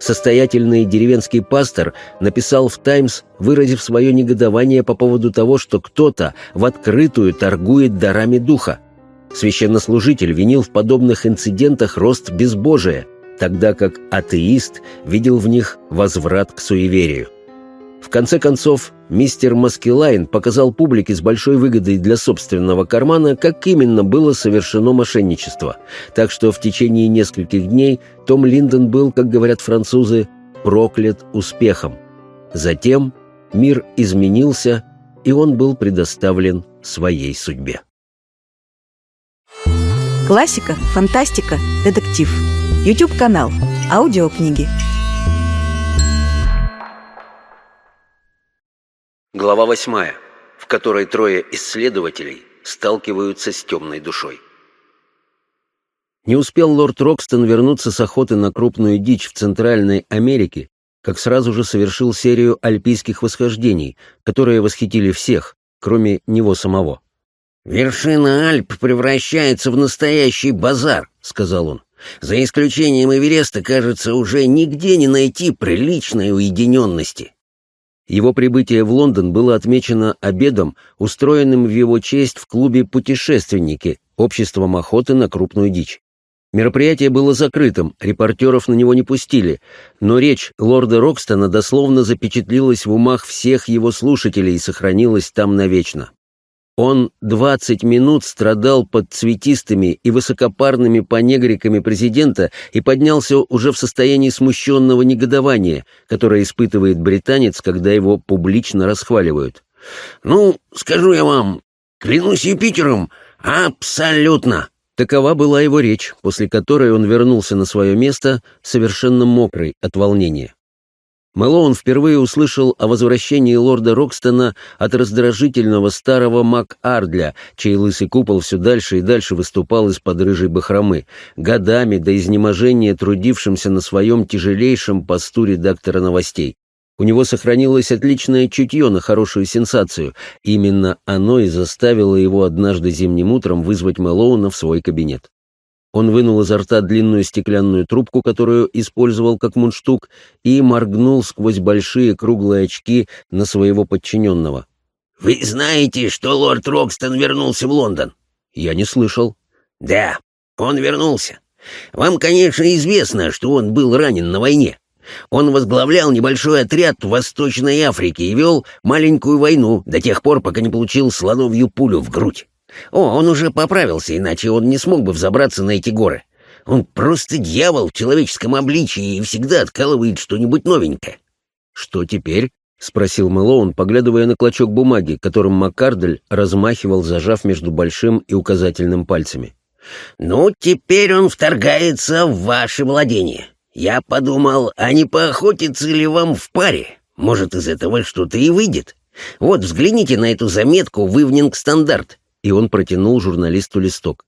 Состоятельный деревенский пастор написал в «Таймс», выразив свое негодование по поводу того, что кто-то в открытую торгует дарами духа. Священнослужитель винил в подобных инцидентах рост безбожия, тогда как атеист видел в них возврат к суеверию. В конце концов, мистер Маскилайн показал публике с большой выгодой для собственного кармана, как именно было совершено мошенничество. Так что в течение нескольких дней Том Линдон был, как говорят французы, проклят успехом. Затем мир изменился, и он был предоставлен своей судьбе. Классика, фантастика, детектив. YouTube-канал. Аудиокниги. Глава восьмая, в которой трое исследователей сталкиваются с темной душой. Не успел лорд Рокстон вернуться с охоты на крупную дичь в Центральной Америке, как сразу же совершил серию альпийских восхождений, которые восхитили всех, кроме него самого. «Вершина Альп превращается в настоящий базар», — сказал он. «За исключением Эвереста, кажется, уже нигде не найти приличной уединенности». Его прибытие в Лондон было отмечено обедом, устроенным в его честь в клубе «Путешественники» обществом охоты на крупную дичь. Мероприятие было закрытым, репортеров на него не пустили, но речь лорда Рокстона дословно запечатлилась в умах всех его слушателей и сохранилась там навечно. Он двадцать минут страдал под цветистыми и высокопарными понегриками президента и поднялся уже в состоянии смущенного негодования, которое испытывает британец, когда его публично расхваливают. «Ну, скажу я вам, клянусь Юпитером, абсолютно!» Такова была его речь, после которой он вернулся на свое место, совершенно мокрый от волнения. Мэлоун впервые услышал о возвращении лорда Рокстона от раздражительного старого Мак-Ардля, чей лысый купол все дальше и дальше выступал из-под рыжей бахромы, годами до изнеможения трудившимся на своем тяжелейшем посту редактора новостей. У него сохранилось отличное чутье на хорошую сенсацию. Именно оно и заставило его однажды зимним утром вызвать Мэлоуна в свой кабинет. Он вынул изо рта длинную стеклянную трубку, которую использовал как мундштук, и моргнул сквозь большие круглые очки на своего подчиненного. «Вы знаете, что лорд Рокстон вернулся в Лондон?» «Я не слышал». «Да, он вернулся. Вам, конечно, известно, что он был ранен на войне. Он возглавлял небольшой отряд в Восточной Африке и вел маленькую войну до тех пор, пока не получил слоновью пулю в грудь. О, он уже поправился, иначе он не смог бы взобраться на эти горы. Он просто дьявол в человеческом обличии и всегда откалывает что-нибудь новенькое. Что теперь? — спросил Мэлоун, поглядывая на клочок бумаги, которым Маккардель размахивал, зажав между большим и указательным пальцами. «Ну, теперь он вторгается в ваше владение. Я подумал, а не поохотиться ли вам в паре? Может, из этого что-то и выйдет. Вот, взгляните на эту заметку в Ивнинг Стандарт и он протянул журналисту листок.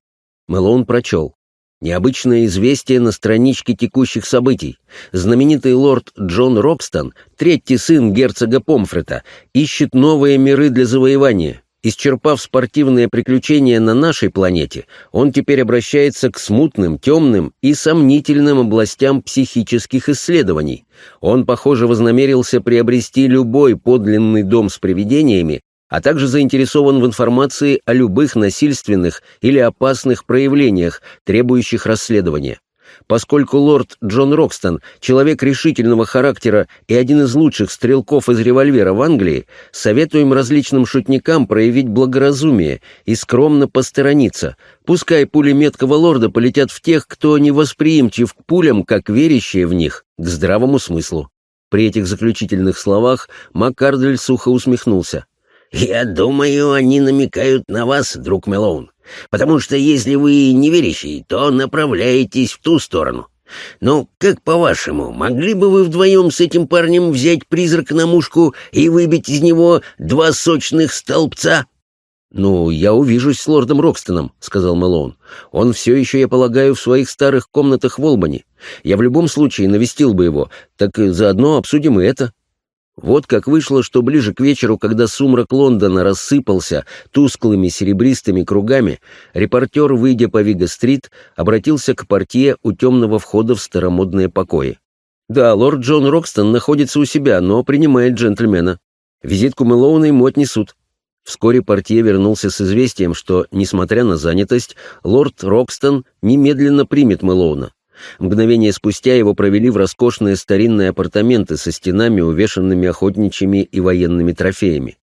Мэлоун прочел. Необычное известие на страничке текущих событий. Знаменитый лорд Джон Рокстон, третий сын герцога Помфрета, ищет новые миры для завоевания. Исчерпав спортивные приключения на нашей планете, он теперь обращается к смутным, темным и сомнительным областям психических исследований. Он, похоже, вознамерился приобрести любой подлинный дом с привидениями а также заинтересован в информации о любых насильственных или опасных проявлениях, требующих расследования. Поскольку лорд Джон Рокстон — человек решительного характера и один из лучших стрелков из револьвера в Англии, советуем различным шутникам проявить благоразумие и скромно посторониться. Пускай пули меткого лорда полетят в тех, кто не восприимчив к пулям, как верящие в них, к здравому смыслу. При этих заключительных словах Маккардель сухо усмехнулся. «Я думаю, они намекают на вас, друг Мелоун, потому что если вы не верящий, то направляетесь в ту сторону. Ну, как по-вашему, могли бы вы вдвоем с этим парнем взять призрак на мушку и выбить из него два сочных столбца?» «Ну, я увижусь с лордом Рокстоном», — сказал Мэлоун. «Он все еще, я полагаю, в своих старых комнатах в Олбани. Я в любом случае навестил бы его, так заодно обсудим и это». Вот как вышло, что ближе к вечеру, когда сумрак Лондона рассыпался тусклыми серебристыми кругами, репортер, выйдя по Вига-стрит, обратился к портье у темного входа в старомодные покои. Да, лорд Джон Рокстон находится у себя, но принимает джентльмена. Визитку Мэлоуна ему отнесут. Вскоре портье вернулся с известием, что, несмотря на занятость, лорд Рокстон немедленно примет Мэлоуна. Мгновение спустя его провели в роскошные старинные апартаменты со стенами, увешанными охотничьими и военными трофеями.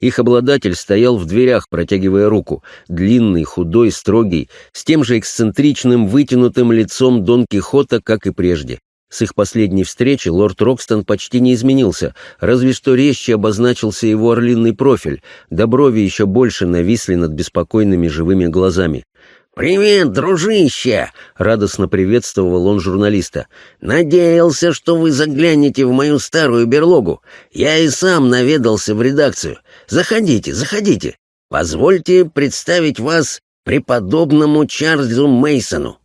Их обладатель стоял в дверях, протягивая руку, длинный, худой, строгий, с тем же эксцентричным, вытянутым лицом Дон Кихота, как и прежде. С их последней встречи лорд Рокстон почти не изменился, разве что резче обозначился его орлиный профиль, да брови еще больше нависли над беспокойными живыми глазами. «Привет, дружище!» — радостно приветствовал он журналиста. «Надеялся, что вы заглянете в мою старую берлогу. Я и сам наведался в редакцию. Заходите, заходите. Позвольте представить вас преподобному Чарльзу Мейсону.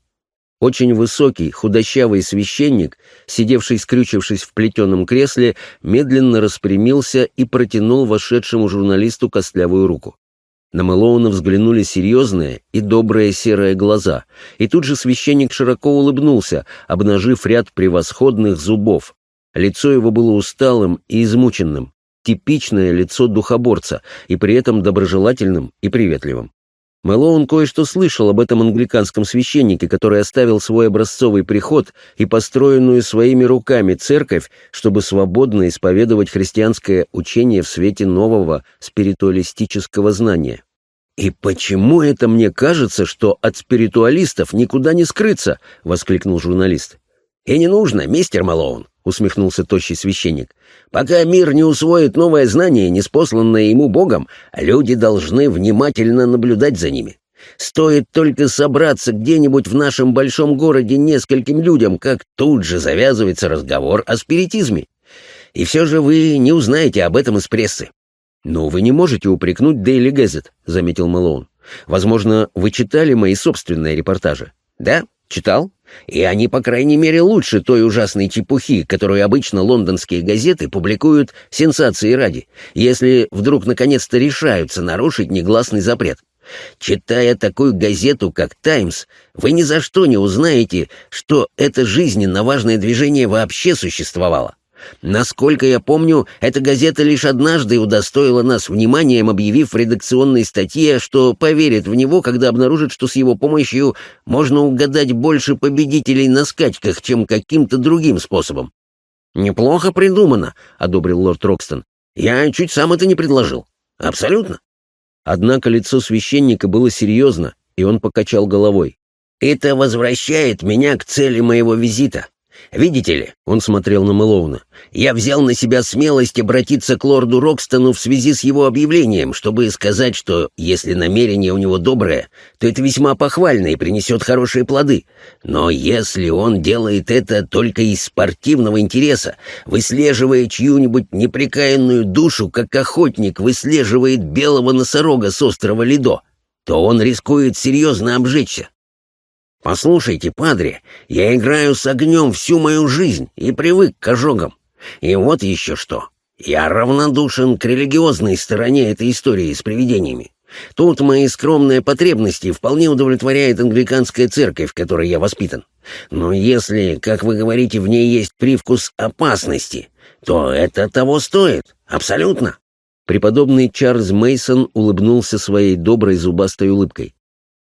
Очень высокий, худощавый священник, сидевший скрючившись в плетеном кресле, медленно распрямился и протянул вошедшему журналисту костлявую руку. На Мэлоуна взглянули серьезные и добрые серые глаза, и тут же священник широко улыбнулся, обнажив ряд превосходных зубов. Лицо его было усталым и измученным, типичное лицо духоборца, и при этом доброжелательным и приветливым. Мэлоун кое-что слышал об этом англиканском священнике, который оставил свой образцовый приход и построенную своими руками церковь, чтобы свободно исповедовать христианское учение в свете нового спиритуалистического знания. «И почему это мне кажется, что от спиритуалистов никуда не скрыться?» — воскликнул журналист. «И не нужно, мистер Мэлоун», — усмехнулся тощий священник. «Пока мир не усвоит новое знание, неспосланное ему Богом, люди должны внимательно наблюдать за ними. Стоит только собраться где-нибудь в нашем большом городе нескольким людям, как тут же завязывается разговор о спиритизме. И все же вы не узнаете об этом из прессы». «Но вы не можете упрекнуть Дейли Газет», — заметил Мэлоун. «Возможно, вы читали мои собственные репортажи?» «Да, читал. И они, по крайней мере, лучше той ужасной чепухи, которую обычно лондонские газеты публикуют сенсации ради, если вдруг наконец-то решаются нарушить негласный запрет. Читая такую газету, как «Таймс», вы ни за что не узнаете, что это жизненно важное движение вообще существовало. Насколько я помню, эта газета лишь однажды удостоила нас вниманием, объявив в редакционной статье, что поверит в него, когда обнаружит, что с его помощью можно угадать больше победителей на скачках, чем каким-то другим способом. «Неплохо придумано», — одобрил лорд Рокстон. «Я чуть сам это не предложил. Абсолютно». Однако лицо священника было серьезно, и он покачал головой. «Это возвращает меня к цели моего визита. Видите ли, он смотрел на Мэлоуна, я взял на себя смелость обратиться к лорду Рокстону в связи с его объявлением, чтобы сказать, что если намерение у него доброе, то это весьма похвально и принесет хорошие плоды. Но если он делает это только из спортивного интереса, выслеживая чью-нибудь непрекаянную душу, как охотник выслеживает белого носорога с острова Лидо, то он рискует серьезно обжечься. Послушайте, падре, я играю с огнем всю мою жизнь и привык к ожогам. И вот еще что. Я равнодушен к религиозной стороне этой истории с привидениями. Тут мои скромные потребности вполне удовлетворяет англиканская церковь, в которой я воспитан. Но если, как вы говорите, в ней есть привкус опасности, то это того стоит. Абсолютно. Преподобный Чарльз Мейсон улыбнулся своей доброй зубастой улыбкой.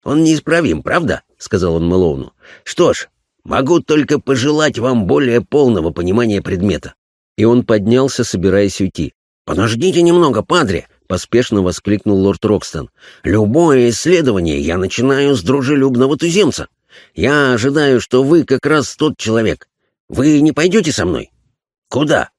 Он неисправим, правда? Сказал он Мэлоуну. «Что ж, могу только пожелать вам более полного понимания предмета». И он поднялся, собираясь уйти. «Подождите немного, падре!» — поспешно воскликнул лорд Рокстон. «Любое исследование я начинаю с дружелюбного туземца. Я ожидаю, что вы как раз тот человек. Вы не пойдете со мной?» «Куда?»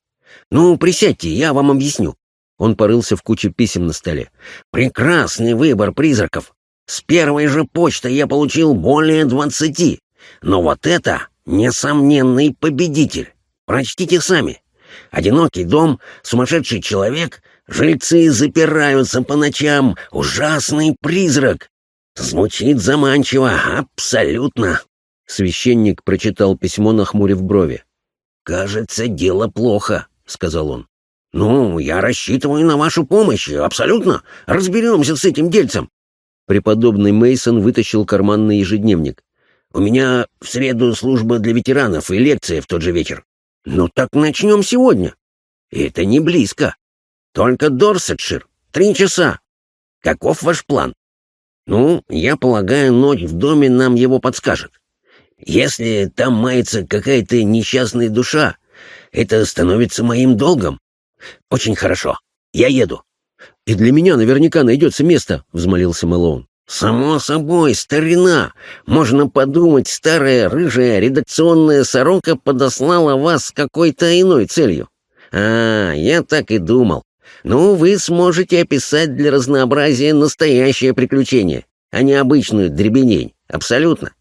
«Ну, присядьте, я вам объясню». Он порылся в куче писем на столе. «Прекрасный выбор призраков. С первой же почты я получил более двадцати. Но вот это несомненный победитель. Прочтите сами. Одинокий дом, сумасшедший человек, жильцы запираются по ночам, ужасный призрак. Звучит заманчиво, абсолютно. Священник прочитал письмо, нахмурив брови. «Кажется, дело плохо», — сказал он. «Ну, я рассчитываю на вашу помощь, абсолютно. Разберемся с этим дельцем. Преподобный Мейсон вытащил карманный ежедневник. «У меня в среду служба для ветеранов и лекция в тот же вечер. Ну так начнем сегодня. Это не близко. Только Дорсетшир. Три часа. Каков ваш план? Ну, я полагаю, ночь в доме нам его подскажет. Если там мается какая-то несчастная душа, это становится моим долгом. Очень хорошо. Я еду. И для меня наверняка найдется место, взмолился Мэлоун. «Само собой, старина! Можно подумать, старая рыжая редакционная сорока подослала вас с какой-то иной целью. А, я так и думал. Ну, вы сможете описать для разнообразия настоящее приключение, а не обычную дребенень. Абсолютно.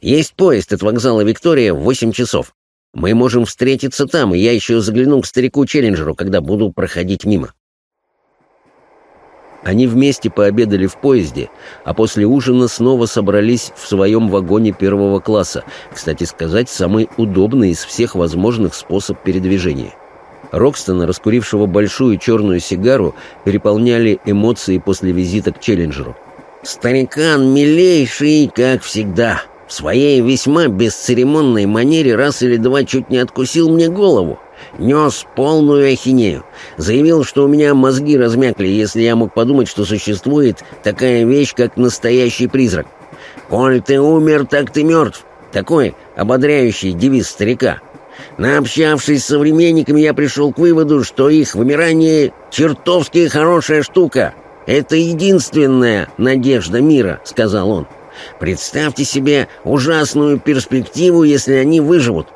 Есть поезд от вокзала Виктория в восемь часов. Мы можем встретиться там, и я еще загляну к старику-челленджеру, когда буду проходить мимо. Они вместе пообедали в поезде, а после ужина снова собрались в своем вагоне первого класса, кстати сказать, самый удобный из всех возможных способ передвижения. Рокстона, раскурившего большую черную сигару, переполняли эмоции после визита к Челленджеру. «Старикан милейший, как всегда. В своей весьма бесцеремонной манере раз или два чуть не откусил мне голову. Нес полную ахинею. Заявил, что у меня мозги размякли, если я мог подумать, что существует такая вещь, как настоящий призрак. «Коль ты умер, так ты мертв». Такой ободряющий девиз старика. Наобщавшись с современниками, я пришел к выводу, что их вымирание — чертовски хорошая штука. «Это единственная надежда мира», — сказал он. «Представьте себе ужасную перспективу, если они выживут.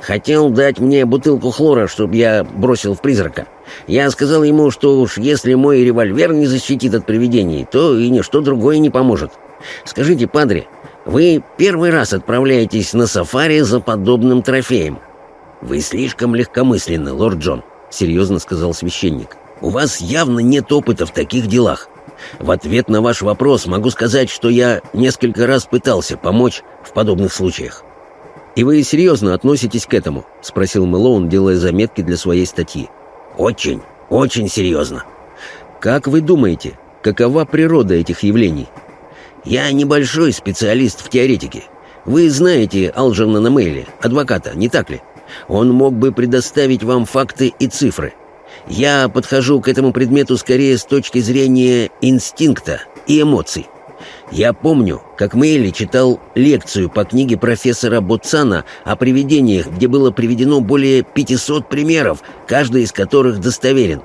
Хотел дать мне бутылку хлора, чтобы я бросил в призрака. Я сказал ему, что уж если мой револьвер не защитит от привидений, то и ничто другое не поможет. Скажите, падре, вы первый раз отправляетесь на сафари за подобным трофеем?» «Вы слишком легкомысленны, лорд Джон», — серьезно сказал священник. «У вас явно нет опыта в таких делах. В ответ на ваш вопрос могу сказать, что я несколько раз пытался помочь в подобных случаях». «И вы серьезно относитесь к этому?» — спросил Мэлоун, делая заметки для своей статьи. «Очень, очень серьезно». «Как вы думаете, какова природа этих явлений?» «Я небольшой специалист в теоретике. Вы знаете Алджерна Мейли, адвоката, не так ли?» Он мог бы предоставить вам факты и цифры. Я подхожу к этому предмету скорее с точки зрения инстинкта и эмоций. Я помню, как Мэйли читал лекцию по книге профессора Ботсана о привидениях, где было приведено более 500 примеров, каждый из которых достоверен.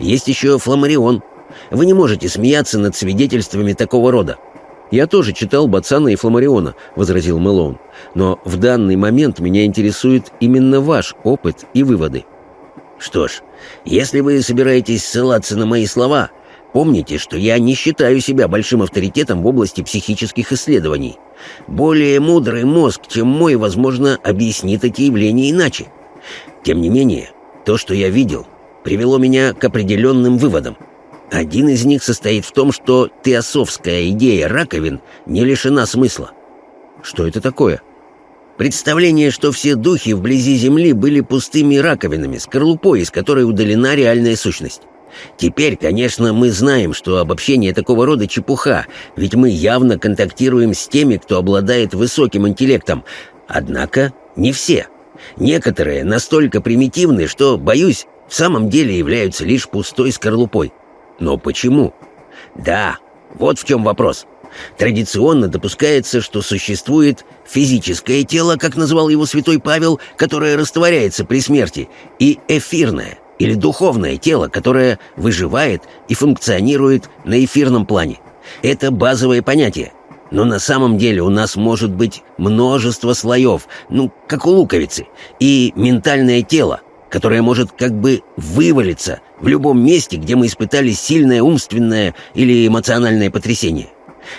Есть еще Фламарион. Вы не можете смеяться над свидетельствами такого рода. «Я тоже читал Бацана и Фламариона», — возразил Мэлоун. «Но в данный момент меня интересует именно ваш опыт и выводы». «Что ж, если вы собираетесь ссылаться на мои слова, помните, что я не считаю себя большим авторитетом в области психических исследований. Более мудрый мозг, чем мой, возможно, объяснит эти явления иначе. Тем не менее, то, что я видел, привело меня к определенным выводам». Один из них состоит в том, что теософская идея раковин не лишена смысла. Что это такое? Представление, что все духи вблизи Земли были пустыми раковинами, скорлупой, из которой удалена реальная сущность. Теперь, конечно, мы знаем, что обобщение такого рода чепуха, ведь мы явно контактируем с теми, кто обладает высоким интеллектом. Однако не все. Некоторые настолько примитивны, что, боюсь, в самом деле являются лишь пустой скорлупой. Но почему? Да, вот в чем вопрос. Традиционно допускается, что существует физическое тело, как назвал его святой Павел, которое растворяется при смерти, и эфирное или духовное тело, которое выживает и функционирует на эфирном плане. Это базовое понятие. Но на самом деле у нас может быть множество слоев, ну, как у луковицы, и ментальное тело, которое может как бы вывалиться в любом месте, где мы испытали сильное умственное или эмоциональное потрясение.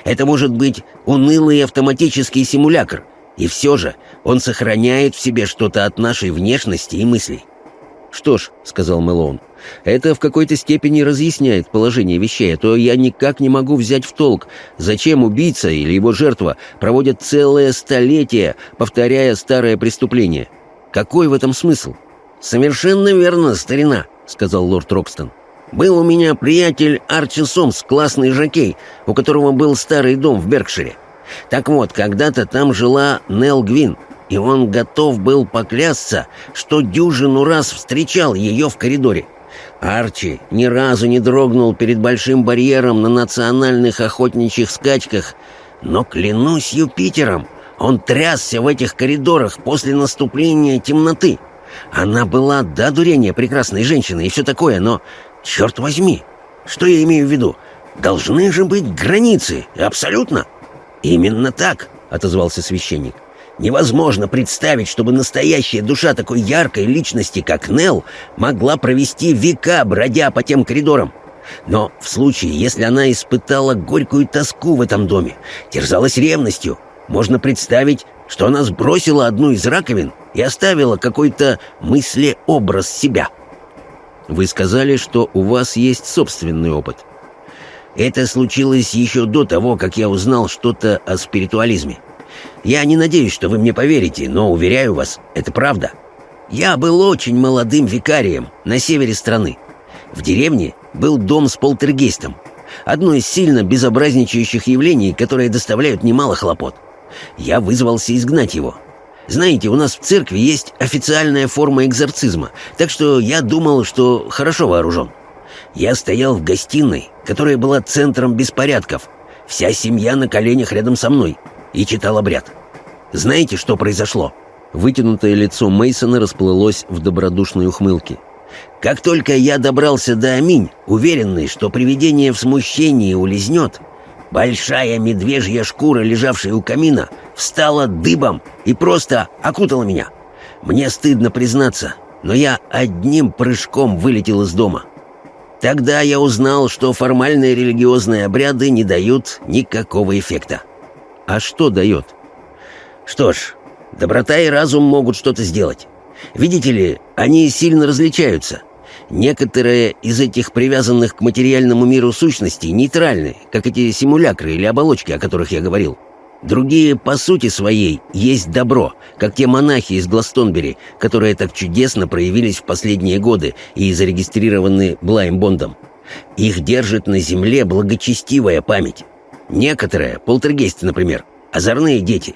Это может быть унылый автоматический симулятор, и все же он сохраняет в себе что-то от нашей внешности и мыслей. «Что ж», — сказал Мэлоун, — «это в какой-то степени разъясняет положение вещей, а то я никак не могу взять в толк, зачем убийца или его жертва проводят целое столетие, повторяя старое преступление. Какой в этом смысл?» «Совершенно верно, старина», — сказал лорд Рокстон. «Был у меня приятель Арчи Сомс, классный жокей, у которого был старый дом в Беркшире. Так вот, когда-то там жила Нелл Гвин, и он готов был поклясться, что дюжину раз встречал ее в коридоре. Арчи ни разу не дрогнул перед большим барьером на национальных охотничьих скачках, но, клянусь Юпитером, он трясся в этих коридорах после наступления темноты. Она была до дурения прекрасной женщиной и все такое, но, черт возьми, что я имею в виду? Должны же быть границы, абсолютно. Именно так, отозвался священник. Невозможно представить, чтобы настоящая душа такой яркой личности, как Нелл, могла провести века, бродя по тем коридорам. Но в случае, если она испытала горькую тоску в этом доме, терзалась ревностью, можно представить, что она сбросила одну из раковин и оставила какой-то мыслеобраз себя. Вы сказали, что у вас есть собственный опыт. Это случилось еще до того, как я узнал что-то о спиритуализме. Я не надеюсь, что вы мне поверите, но, уверяю вас, это правда. Я был очень молодым викарием на севере страны. В деревне был дом с полтергейстом. Одно из сильно безобразничающих явлений, которые доставляют немало хлопот. Я вызвался изгнать его. Знаете, у нас в церкви есть официальная форма экзорцизма, так что я думал, что хорошо вооружен. Я стоял в гостиной, которая была центром беспорядков. Вся семья на коленях рядом со мной и читал обряд. Знаете, что произошло?» Вытянутое лицо Мейсона расплылось в добродушной ухмылке. «Как только я добрался до Аминь, уверенный, что привидение в смущении улизнет, большая медвежья шкура, лежавшая у камина, встала дыбом и просто окутала меня. Мне стыдно признаться, но я одним прыжком вылетел из дома. Тогда я узнал, что формальные религиозные обряды не дают никакого эффекта. А что дает? Что ж, доброта и разум могут что-то сделать. Видите ли, они сильно различаются. Некоторые из этих привязанных к материальному миру сущностей нейтральны, как эти симулякры или оболочки, о которых я говорил. Другие, по сути своей, есть добро, как те монахи из Гластонбери, которые так чудесно проявились в последние годы и зарегистрированы Блаймбондом. Их держит на земле благочестивая память. Некоторые, полтергейсты, например, озорные дети,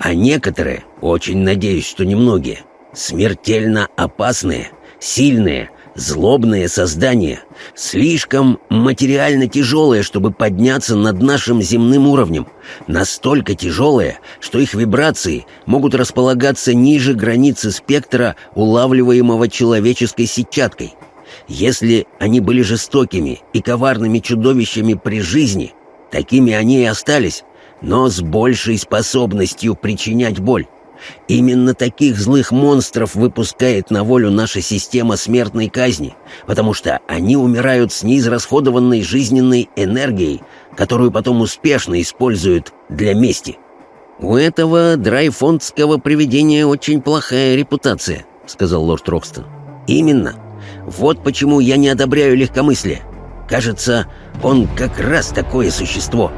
а некоторые, очень надеюсь, что немногие, смертельно опасные, сильные, злобные создания, слишком материально тяжелые, чтобы подняться над нашим земным уровнем, настолько тяжелые, что их вибрации могут располагаться ниже границы спектра, улавливаемого человеческой сетчаткой. Если они были жестокими и коварными чудовищами при жизни – Такими они и остались, но с большей способностью причинять боль. Именно таких злых монстров выпускает на волю наша система смертной казни, потому что они умирают с неизрасходованной жизненной энергией, которую потом успешно используют для мести. «У этого драйфондского привидения очень плохая репутация», — сказал лорд Рокстон. «Именно. Вот почему я не одобряю легкомыслие. Кажется, он как раз такое существо.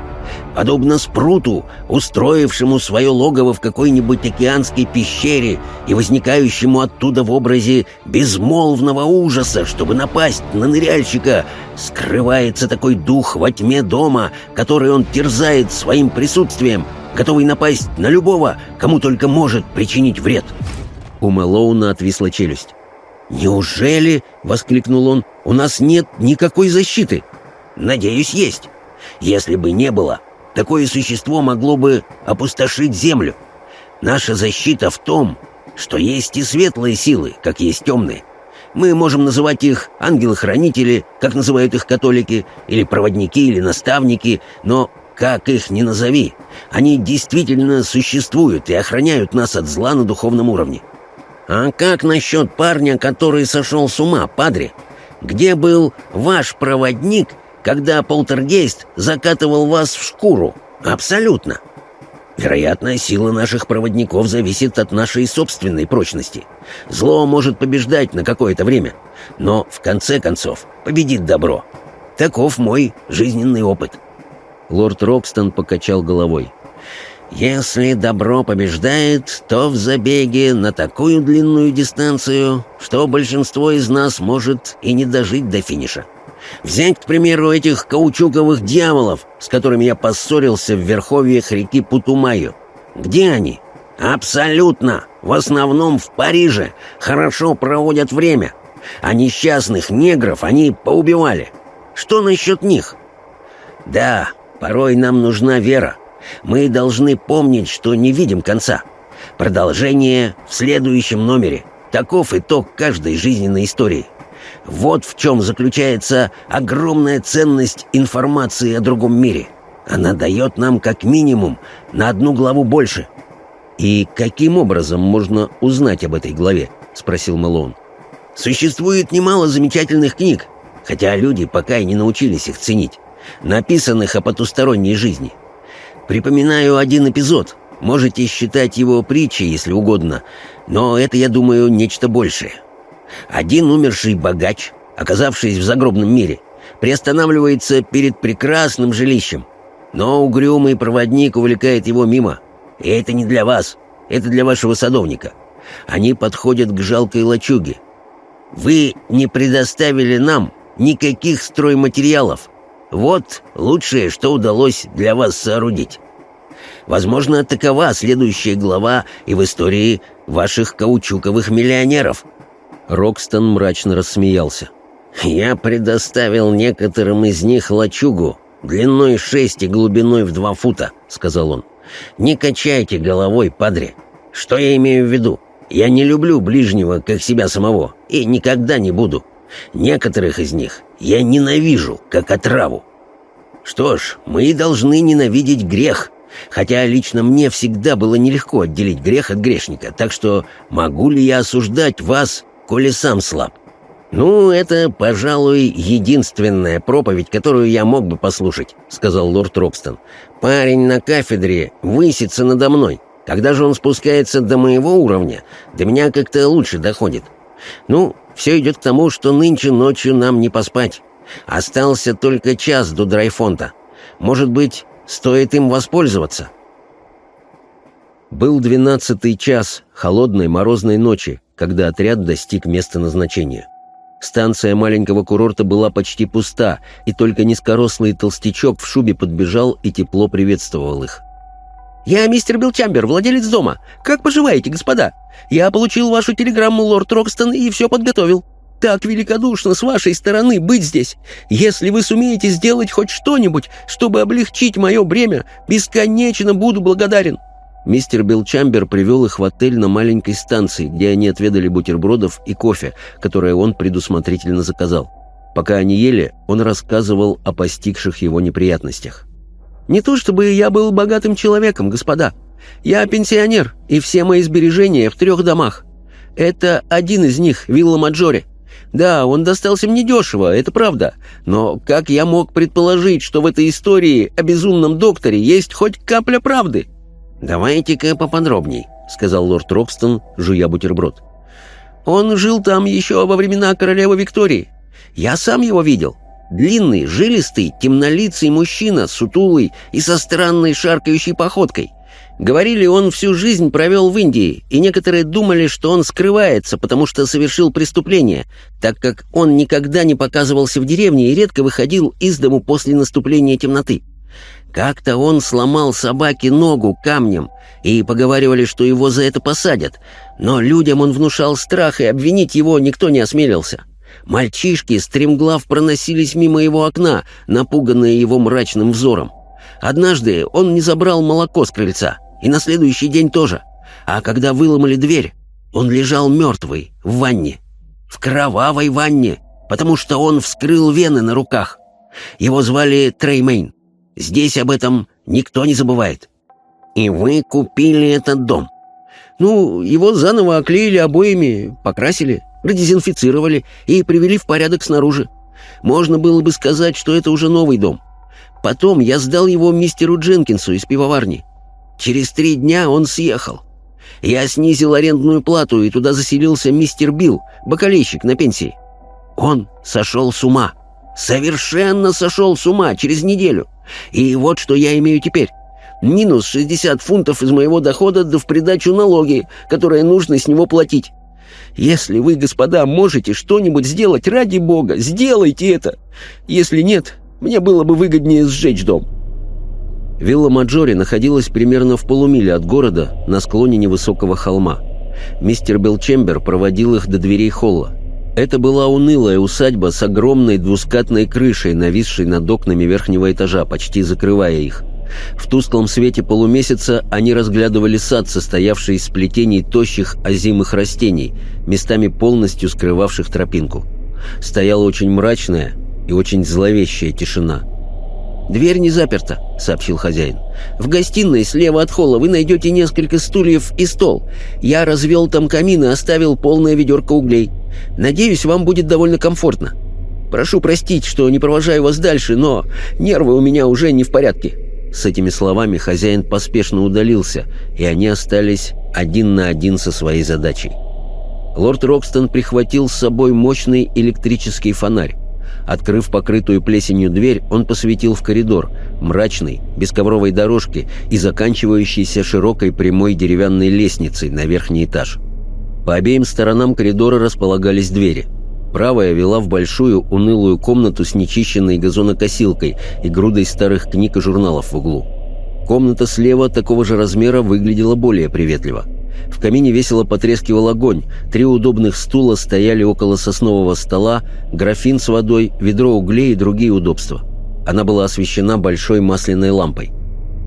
Подобно спруту, устроившему свое логово в какой-нибудь океанской пещере и возникающему оттуда в образе безмолвного ужаса, чтобы напасть на ныряльщика, скрывается такой дух во тьме дома, который он терзает своим присутствием, готовый напасть на любого, кому только может причинить вред. У Мэлоуна отвисла челюсть. «Неужели?» — воскликнул он. «У нас нет никакой защиты!» «Надеюсь, есть. Если бы не было, такое существо могло бы опустошить Землю. Наша защита в том, что есть и светлые силы, как есть темные. Мы можем называть их ангелы-хранители, как называют их католики, или проводники, или наставники, но как их ни назови, они действительно существуют и охраняют нас от зла на духовном уровне. «А как насчет парня, который сошел с ума, падре? Где был ваш проводник, когда полтергейст закатывал вас в шкуру? Абсолютно!» Вероятно, сила наших проводников зависит от нашей собственной прочности. Зло может побеждать на какое-то время, но в конце концов победит добро. Таков мой жизненный опыт. Лорд Рокстон покачал головой. Если добро побеждает, то в забеге на такую длинную дистанцию, что большинство из нас может и не дожить до финиша. Взять, к примеру, этих каучуковых дьяволов, с которыми я поссорился в верховьях реки Путумаю. Где они? Абсолютно. В основном в Париже хорошо проводят время. А несчастных негров они поубивали. Что насчет них? Да, порой нам нужна вера. Мы должны помнить, что не видим конца. Продолжение в следующем номере. Таков итог каждой жизненной истории. Вот в чем заключается огромная ценность информации о другом мире. Она дает нам как минимум на одну главу больше. «И каким образом можно узнать об этой главе?» — спросил Мэлоун. «Существует немало замечательных книг, хотя люди пока и не научились их ценить, написанных о потусторонней жизни. Припоминаю один эпизод. Можете считать его притчей, если угодно, но это, я думаю, нечто большее. Один умерший богач, оказавшись в загробном мире, приостанавливается перед прекрасным жилищем, но угрюмый проводник увлекает его мимо. И это не для вас, это для вашего садовника. Они подходят к жалкой лачуге. Вы не предоставили нам никаких стройматериалов. Вот лучшее, что удалось для вас соорудить. Возможно, такова следующая глава и в истории ваших каучуковых миллионеров». Рокстон мрачно рассмеялся. «Я предоставил некоторым из них лачугу длиной шесть и глубиной в два фута», — сказал он. «Не качайте головой, падре. Что я имею в виду? Я не люблю ближнего, как себя самого, и никогда не буду. Некоторых из них я ненавижу, как отраву. Что ж, мы должны ненавидеть грех, хотя лично мне всегда было нелегко отделить грех от грешника, так что могу ли я осуждать вас, коли сам слаб? «Ну, это, пожалуй, единственная проповедь, которую я мог бы послушать», — сказал лорд Рокстон. «Парень на кафедре высится надо мной. Когда же он спускается до моего уровня, до меня как-то лучше доходит. Ну, все идет к тому, что нынче ночью нам не поспать. Остался только час до Драйфонта. Может быть, стоит им воспользоваться?» Был двенадцатый час холодной морозной ночи, когда отряд достиг места назначения. Станция маленького курорта была почти пуста, и только низкорослый толстячок в шубе подбежал и тепло приветствовал их. «Я мистер Билчамбер, владелец дома. Как поживаете, господа? Я получил вашу телеграмму, лорд Рокстон, и все подготовил. Так великодушно с вашей стороны быть здесь. Если вы сумеете сделать хоть что-нибудь, чтобы облегчить мое бремя, бесконечно буду благодарен». Мистер Белчамбер привел их в отель на маленькой станции, где они отведали бутербродов и кофе, которое он предусмотрительно заказал. Пока они ели, он рассказывал о постигших его неприятностях. «Не то чтобы я был богатым человеком, господа. Я пенсионер, и все мои сбережения в трех домах. Это один из них, вилла Маджоре. Да, он достался мне дешево, это правда. Но как я мог предположить, что в этой истории о безумном докторе есть хоть капля правды?» «Давайте-ка поподробней», — сказал лорд Рокстон, жуя бутерброд. «Он жил там еще во времена королевы Виктории. Я сам его видел. Длинный, жилистый, темнолицый мужчина, сутулый и со странной шаркающей походкой. Говорили, он всю жизнь провел в Индии, и некоторые думали, что он скрывается, потому что совершил преступление, так как он никогда не показывался в деревне и редко выходил из дому после наступления темноты. Как-то он сломал собаке ногу камнем, и поговаривали, что его за это посадят. Но людям он внушал страх, и обвинить его никто не осмелился. Мальчишки стремглав проносились мимо его окна, напуганные его мрачным взором. Однажды он не забрал молоко с крыльца, и на следующий день тоже. А когда выломали дверь, он лежал мертвый в ванне. В кровавой ванне, потому что он вскрыл вены на руках. Его звали Треймейн. Здесь об этом никто не забывает. И вы купили этот дом. Ну, его заново оклеили обоями, покрасили, продезинфицировали и привели в порядок снаружи. Можно было бы сказать, что это уже новый дом. Потом я сдал его мистеру Дженкинсу из пивоварни. Через три дня он съехал. Я снизил арендную плату, и туда заселился мистер Билл, бакалейщик на пенсии. Он сошел с ума. Совершенно сошел с ума через неделю. И вот что я имею теперь. Минус 60 фунтов из моего дохода, да в придачу налоги, которые нужно с него платить. Если вы, господа, можете что-нибудь сделать, ради бога, сделайте это. Если нет, мне было бы выгоднее сжечь дом». Вилла Маджори находилась примерно в полумиле от города на склоне невысокого холма. Мистер Белчембер проводил их до дверей холла. Это была унылая усадьба с огромной двускатной крышей, нависшей над окнами верхнего этажа, почти закрывая их. В тусклом свете полумесяца они разглядывали сад, состоявший из сплетений тощих озимых растений, местами полностью скрывавших тропинку. Стояла очень мрачная и очень зловещая тишина. «Дверь не заперта», — сообщил хозяин. «В гостиной слева от холла вы найдете несколько стульев и стол. Я развел там камин и оставил полное ведерко углей. Надеюсь, вам будет довольно комфортно. Прошу простить, что не провожаю вас дальше, но нервы у меня уже не в порядке». С этими словами хозяин поспешно удалился, и они остались один на один со своей задачей. Лорд Рокстон прихватил с собой мощный электрический фонарь. Открыв покрытую плесенью дверь, он посветил в коридор, мрачный, без ковровой дорожки и заканчивающийся широкой прямой деревянной лестницей на верхний этаж. По обеим сторонам коридора располагались двери. Правая вела в большую унылую комнату с нечищенной газонокосилкой и грудой старых книг и журналов в углу. Комната слева такого же размера выглядела более приветливо. В камине весело потрескивал огонь, три удобных стула стояли около соснового стола, графин с водой, ведро углей и другие удобства. Она была освещена большой масляной лампой.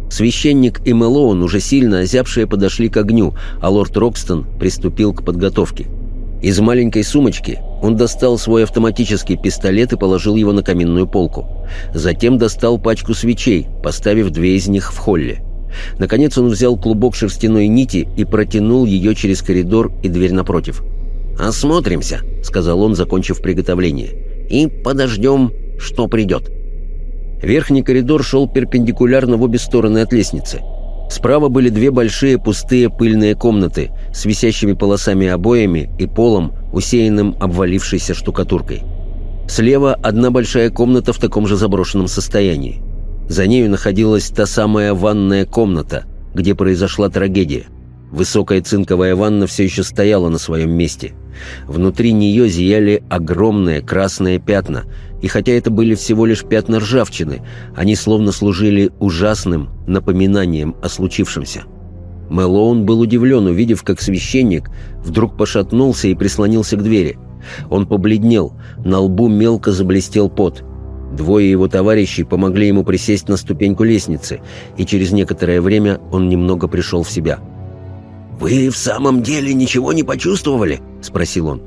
Священник и Мэлоун, уже сильно озябшие, подошли к огню, а лорд Рокстон приступил к подготовке. Из маленькой сумочки он достал свой автоматический пистолет и положил его на каминную полку. Затем достал пачку свечей, поставив две из них в холле. Наконец он взял клубок шерстяной нити и протянул ее через коридор и дверь напротив. «Осмотримся», — сказал он, закончив приготовление, — «и подождем, что придет». Верхний коридор шел перпендикулярно в обе стороны от лестницы. Справа были две большие пустые пыльные комнаты с висящими полосами обоями и полом, усеянным обвалившейся штукатуркой. Слева одна большая комната в таком же заброшенном состоянии. За нею находилась та самая ванная комната, где произошла трагедия. Высокая цинковая ванна все еще стояла на своем месте. Внутри нее зияли огромные красные пятна, и хотя это были всего лишь пятна ржавчины, они словно служили ужасным напоминанием о случившемся. Мэлоун был удивлен, увидев, как священник вдруг пошатнулся и прислонился к двери. Он побледнел, на лбу мелко заблестел пот. Двое его товарищей помогли ему присесть на ступеньку лестницы, и через некоторое время он немного пришел в себя. «Вы в самом деле ничего не почувствовали?» — спросил он.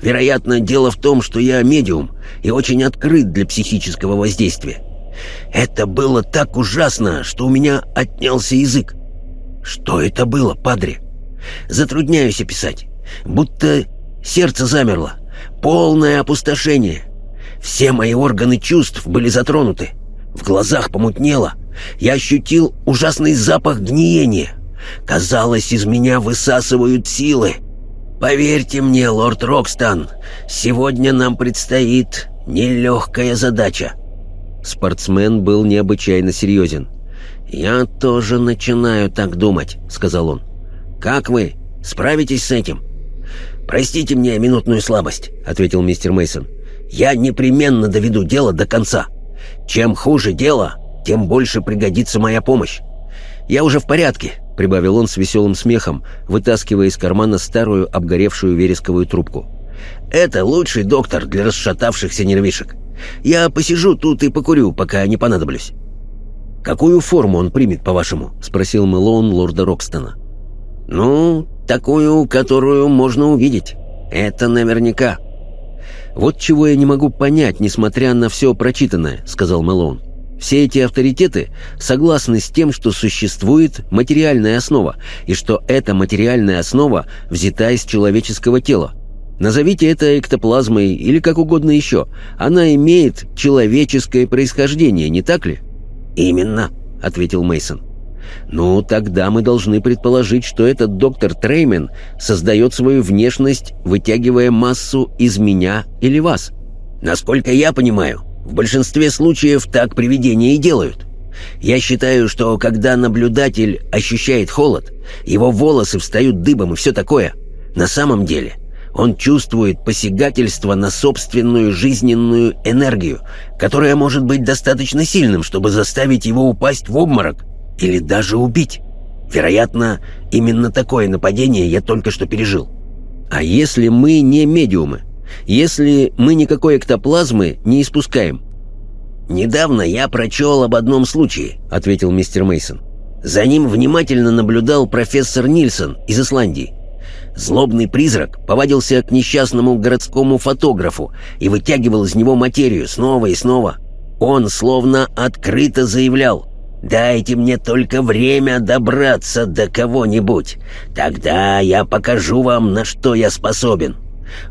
Вероятно, дело в том, что я медиум и очень открыт для психического воздействия. Это было так ужасно, что у меня отнялся язык. Что это было, падре? Затрудняюсь описать. Будто сердце замерло. Полное опустошение. Все мои органы чувств были затронуты. В глазах помутнело. Я ощутил ужасный запах гниения. Казалось, из меня высасывают силы. Поверьте мне, лорд Рокстон, сегодня нам предстоит нелегкая задача». Спортсмен был необычайно серьезен. «Я тоже начинаю так думать», — сказал он. «Как вы? Справитесь с этим?» «Простите мне минутную слабость», — ответил мистер Мейсон. «Я непременно доведу дело до конца. Чем хуже дело, тем больше пригодится моя помощь. Я уже в порядке, — прибавил он с веселым смехом, вытаскивая из кармана старую обгоревшую вересковую трубку. «Это лучший доктор для расшатавшихся нервишек. Я посижу тут и покурю, пока не понадоблюсь». «Какую форму он примет, по-вашему?» — спросил Мэлоун лорда Рокстона. «Ну, такую, которую можно увидеть. Это наверняка». «Вот чего я не могу понять, несмотря на все прочитанное», — сказал Мэлоун. Все эти авторитеты согласны с тем, что существует материальная основа, и что эта материальная основа взята из человеческого тела. Назовите это эктоплазмой или как угодно еще. Она имеет человеческое происхождение, не так ли? Именно, ответил Мейсон. Ну, тогда мы должны предположить, что этот доктор Треймен создает свою внешность, вытягивая массу из меня или вас. Насколько я понимаю, в большинстве случаев так привидения и делают. Я считаю, что когда наблюдатель ощущает холод, его волосы встают дыбом и все такое, на самом деле Он чувствует посягательство на собственную жизненную энергию, которая может быть достаточно сильным, чтобы заставить его упасть в обморок или даже убить. Вероятно, именно такое нападение я только что пережил. А если мы не медиумы? Если мы никакой эктоплазмы не испускаем? «Недавно я прочел об одном случае», — ответил мистер Мейсон. «За ним внимательно наблюдал профессор Нильсон из Исландии. Злобный призрак повадился к несчастному городскому фотографу и вытягивал из него материю снова и снова. Он словно открыто заявлял «Дайте мне только время добраться до кого-нибудь. Тогда я покажу вам, на что я способен».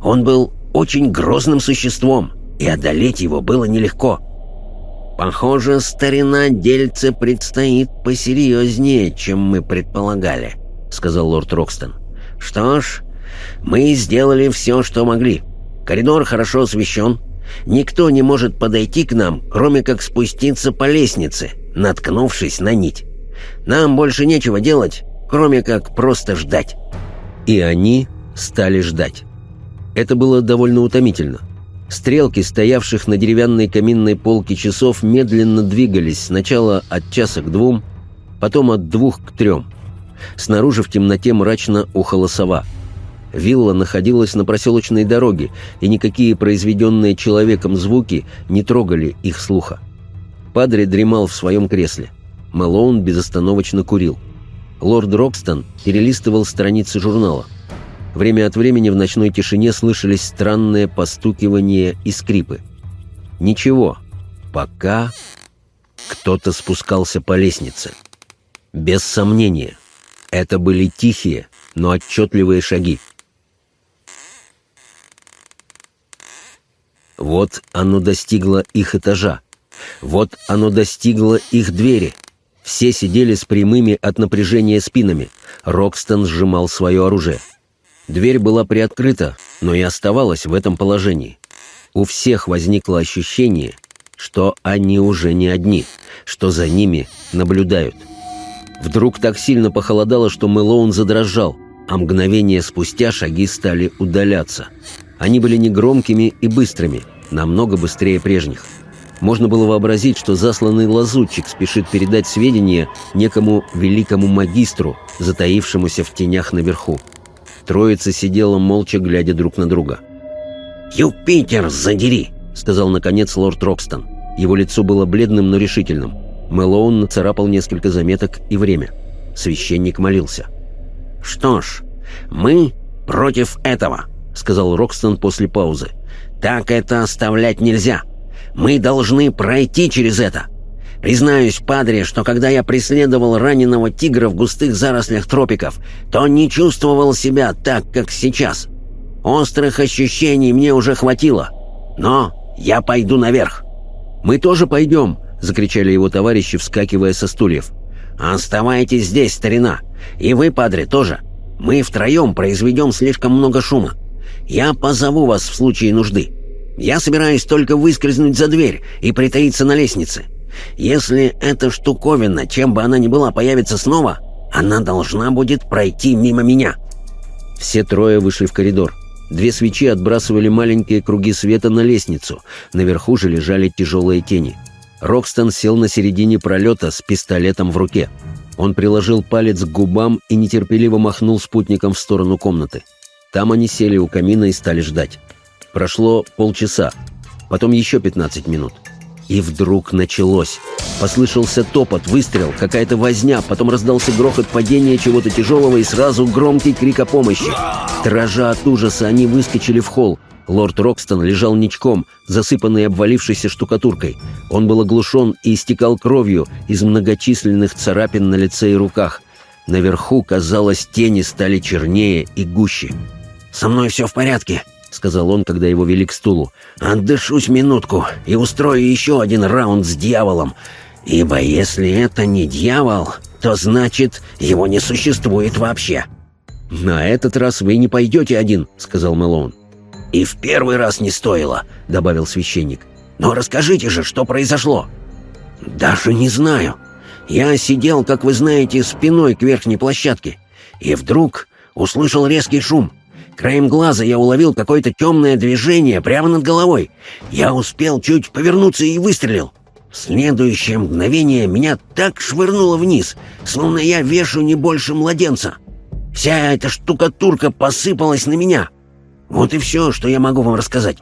Он был очень грозным существом, и одолеть его было нелегко. «Похоже, старина дельце предстоит посерьезнее, чем мы предполагали», — сказал лорд Рокстон. «Что ж, мы сделали все, что могли. Коридор хорошо освещен. Никто не может подойти к нам, кроме как спуститься по лестнице, наткнувшись на нить. Нам больше нечего делать, кроме как просто ждать». И они стали ждать. Это было довольно утомительно. Стрелки, стоявших на деревянной каминной полке часов, медленно двигались сначала от часа к двум, потом от двух к трем. Снаружи в темноте мрачно ухала сова. Вилла находилась на проселочной дороге, и никакие произведенные человеком звуки не трогали их слуха. Падре дремал в своем кресле. Мэлоун безостановочно курил. Лорд Рокстон перелистывал страницы журнала. Время от времени в ночной тишине слышались странные постукивания и скрипы. Ничего, пока кто-то спускался по лестнице. Без сомнения, это были тихие, но отчетливые шаги. Вот оно достигло их этажа. Вот оно достигло их двери. Все сидели с прямыми от напряжения спинами. Рокстон сжимал свое оружие. Дверь была приоткрыта, но и оставалась в этом положении. У всех возникло ощущение, что они уже не одни, что за ними наблюдают. Вдруг так сильно похолодало, что Мэлоун задрожал, а мгновение спустя шаги стали удаляться. Они были негромкими и быстрыми, намного быстрее прежних. Можно было вообразить, что засланный лазутчик спешит передать сведения некому великому магистру, затаившемуся в тенях наверху. Троица сидела молча, глядя друг на друга. «Юпитер, задери!» — сказал наконец лорд Рокстон. Его лицо было бледным, но решительным. Мэлоун нацарапал несколько заметок и время. Священник молился. «Что ж, мы против этого», — сказал Рокстон после паузы. «Так это оставлять нельзя. Мы должны пройти через это. Признаюсь, падре, что когда я преследовал раненого тигра в густых зарослях тропиков, то не чувствовал себя так, как сейчас. Острых ощущений мне уже хватило. Но я пойду наверх». «Мы тоже пойдем!» — закричали его товарищи, вскакивая со стульев. «Оставайтесь здесь, старина. И вы, падре, тоже. Мы втроем произведем слишком много шума. Я позову вас в случае нужды. Я собираюсь только выскользнуть за дверь и притаиться на лестнице. Если эта штуковина, чем бы она ни была, появится снова, она должна будет пройти мимо меня». Все трое вышли в коридор. Две свечи отбрасывали маленькие круги света на лестницу. Наверху же лежали тяжелые тени. Рокстон сел на середине пролета с пистолетом в руке. Он приложил палец к губам и нетерпеливо махнул спутником в сторону комнаты. Там они сели у камина и стали ждать. Прошло полчаса, потом еще 15 минут. И вдруг началось. Послышался топот, выстрел, какая-то возня, потом раздался грохот падения чего-то тяжелого и сразу громкий крик о помощи. Дрожа от ужаса, они выскочили в холл. Лорд Рокстон лежал ничком, засыпанный обвалившейся штукатуркой. Он был оглушен и истекал кровью из многочисленных царапин на лице и руках. Наверху, казалось, тени стали чернее и гуще. «Со мной все в порядке», — сказал он, когда его вели к стулу. «Отдышусь минутку и устрою еще один раунд с дьяволом. Ибо если это не дьявол, то значит, его не существует вообще». «На этот раз вы не пойдете один», — сказал Мэлоун. «И в первый раз не стоило», — добавил священник. «Но расскажите же, что произошло». «Даже не знаю. Я сидел, как вы знаете, спиной к верхней площадке, и вдруг услышал резкий шум — Краем глаза я уловил какое-то темное движение прямо над головой. Я успел чуть повернуться и выстрелил. В следующее мгновение меня так швырнуло вниз, словно я вешу не больше младенца. Вся эта штукатурка посыпалась на меня. Вот и все, что я могу вам рассказать.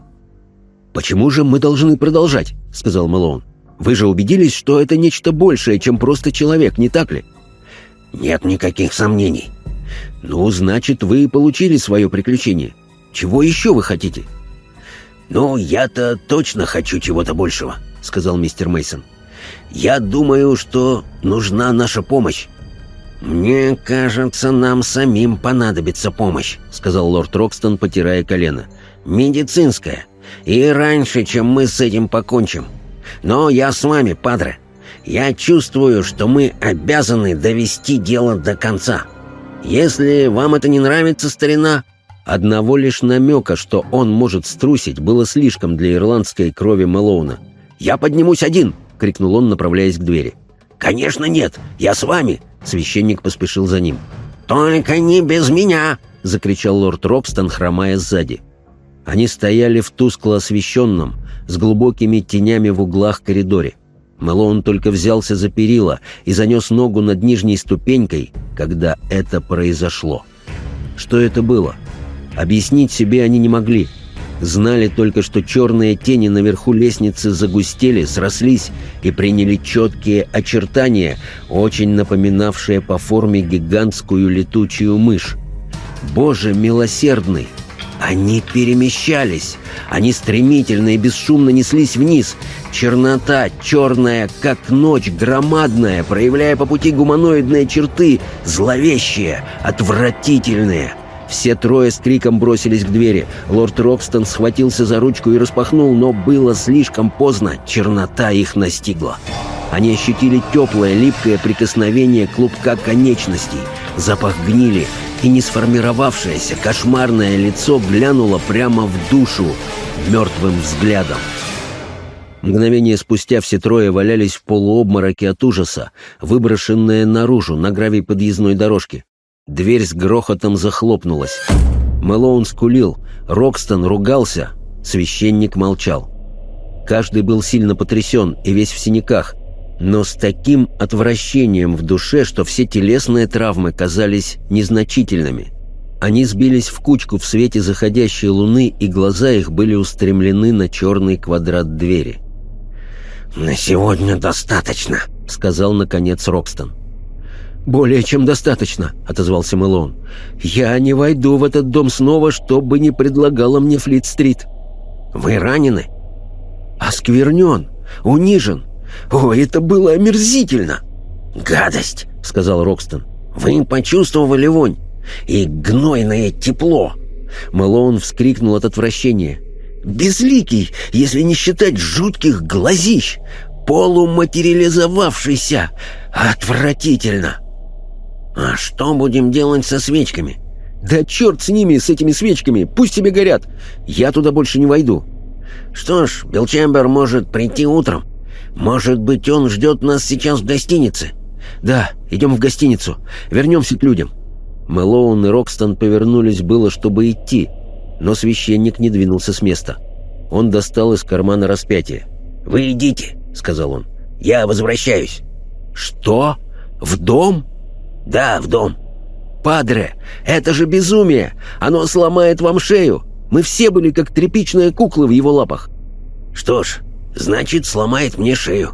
«Почему же мы должны продолжать?» — сказал Мэлоун. «Вы же убедились, что это нечто большее, чем просто человек, не так ли?» «Нет никаких сомнений». «Ну, значит, вы получили свое приключение. Чего еще вы хотите?» «Ну, я-то точно хочу чего-то большего», — сказал мистер Мейсон. «Я думаю, что нужна наша помощь». «Мне кажется, нам самим понадобится помощь», — сказал лорд Рокстон, потирая колено. «Медицинская. И раньше, чем мы с этим покончим. Но я с вами, падре. Я чувствую, что мы обязаны довести дело до конца. Если вам это не нравится, старина...» Одного лишь намека, что он может струсить, было слишком для ирландской крови Мэлоуна. «Я поднимусь один!» — крикнул он, направляясь к двери. «Конечно нет! Я с вами!» Священник поспешил за ним. «Только не без меня!» — закричал лорд Рокстон, хромая сзади. Они стояли в тускло освещенном, с глубокими тенями в углах коридоре. Мэлоун только взялся за перила и занес ногу над нижней ступенькой, когда это произошло. Что это было? Объяснить себе они не могли. Знали только, что черные тени наверху лестницы загустели, срослись и приняли четкие очертания, очень напоминавшие по форме гигантскую летучую мышь. «Боже милосердный!» Они перемещались. Они стремительно и бесшумно неслись вниз. Чернота, черная, как ночь, громадная, проявляя по пути гуманоидные черты, зловещие, отвратительные. Все трое с криком бросились к двери. Лорд Рокстон схватился за ручку и распахнул, но было слишком поздно. Чернота их настигла. Они ощутили теплое, липкое прикосновение клубка конечностей. Запах гнили, и не сформировавшееся кошмарное лицо глянуло прямо в душу мертвым взглядом. Мгновение спустя все трое валялись в полуобмороке от ужаса, выброшенные наружу на гравий подъездной дорожки. Дверь с грохотом захлопнулась. Мэлоун скулил, Рокстон ругался, священник молчал. Каждый был сильно потрясен и весь в синяках, но с таким отвращением в душе, что все телесные травмы казались незначительными. Они сбились в кучку в свете заходящей луны, и глаза их были устремлены на черный квадрат двери. «На сегодня достаточно», — сказал, наконец, Рокстон. «Более чем достаточно», — отозвался Мэлоун. «Я не войду в этот дом снова, что бы ни предлагала мне Флит-стрит». «Вы ранены?» «Осквернен, унижен, о, это было омерзительно!» «Гадость!» — сказал Рокстон. «Вы почувствовали вонь и гнойное тепло!» Мэлоун вскрикнул от отвращения. «Безликий, если не считать жутких глазищ! Полуматериализовавшийся! Отвратительно!» «А что будем делать со свечками?» «Да черт с ними, с этими свечками! Пусть тебе горят! Я туда больше не войду!» «Что ж, Белчембер может прийти утром. Может быть, он ждет нас сейчас в гостинице?» «Да, идем в гостиницу. Вернемся к людям». Мэлоун и Рокстон повернулись было, чтобы идти, но священник не двинулся с места. Он достал из кармана распятие. «Вы идите», — сказал он. «Я возвращаюсь». «Что? В дом?» «Да, в дом». «Падре, это же безумие! Оно сломает вам шею! Мы все были как тряпичные куклы в его лапах!» «Что ж, Значит, сломает мне шею.